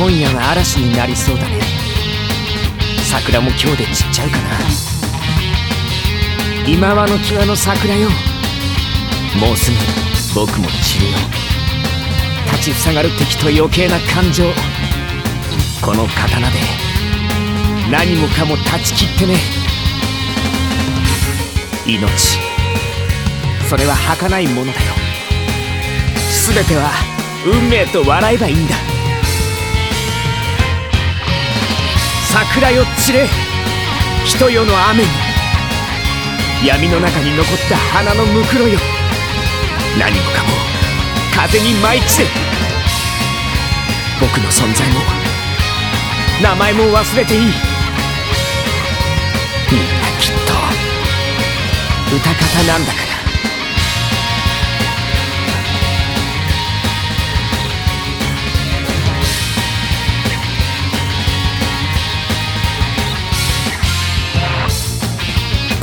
今夜は嵐になりそうだ。ね桜も今日で散っちゃうかな。今はの際の桜よ。もうすぐ僕も散るよ。立ちふさがる敵と余計な感情。この刀で何もかも断ち切ってね。命。それは儚いものだよ。全ては運命と笑えばいいんだ。桜よ散れ。人よの雨に。闇の中に残った花のむくろよ。何もかも。風に舞い散れ。僕の存在も。名前も忘れていい。みんなきっと。歌方なんだから。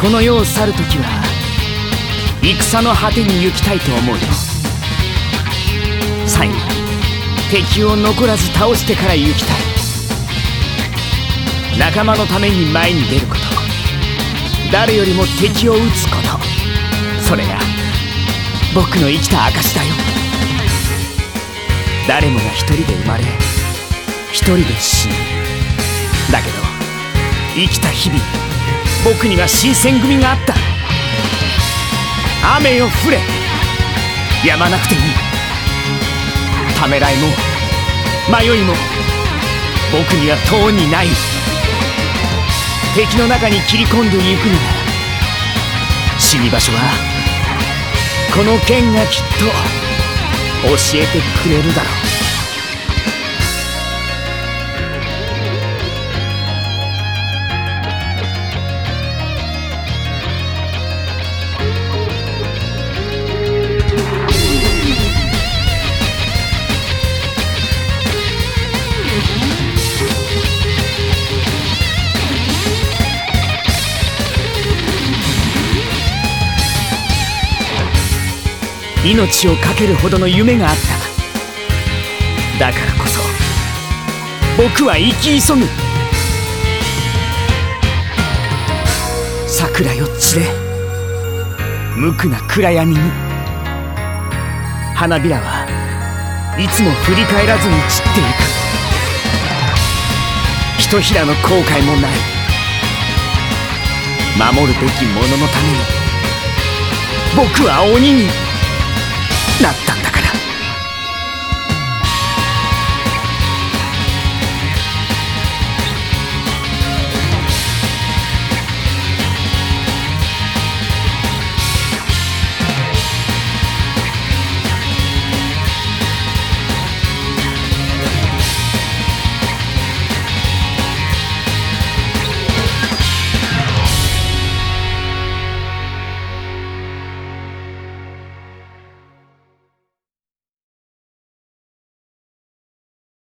この世を去る時は戦の果てに行きたいと思うよ。最後に敵を残らず倒してから行きたい。仲間のために前に出ること。誰よりも敵を撃つこと。それが僕の生きた証だよ。誰もが一人で生まれ一人で死ぬ。だけど生きた日々僕には新選組があった。雨よ降れ。止まなくていい。ためらいも迷いも僕にはとうにない。敵の中に切り込んでいくのなら死に場所はこの剣がきっと教えてくれるだろう。命を懸けるほどの夢があった。だからこそ僕は生き急ぐ。桜よ散れ無垢な暗闇に。花びらはいつも振り返らずに散っていく。ひとひらの後悔もない。守るべき者のために。僕は鬼に。